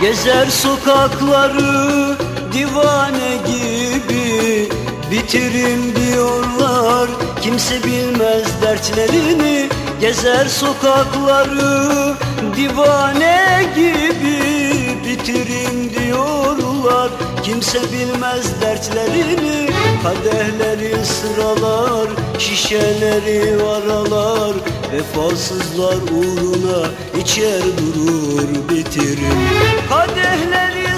Gezer sokakları divane gibi Bitirim diyorlar. Kimse bilmez dertlerini. Gezer sokakları divane gibi Bitirim diyorlar. Kimse bilmez dertlerini. Kadehleri sıralar şişeleri aralar Vefasızlar uğruna içer durur bitirim Kadehleri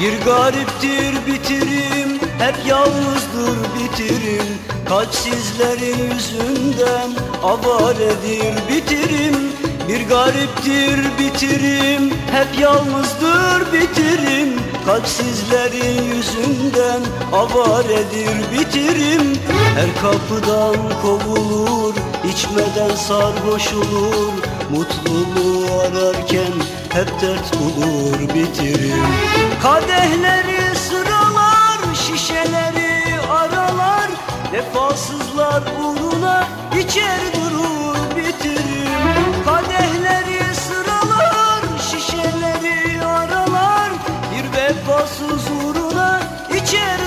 Bir gariptir bitirim Hep yalnızdır bitirim. Kalpsizlerin yüzünden Avaredir bitirim. Bir gariptir bitirim Hep yalnızdır bitirim. Kalpsizlerin yüzünden Avaredir bitirim. Her kapıdan kovulur içmeden sarhoş olur. Mutluluğu ararken hep dert bulur bitirir. Kadehleri sıralar Şişeleri aralar Vefasızlar uğruna içer durur bitirir. Kadehleri sıralar Şişeleri aralar Bir vefasız uğruna içer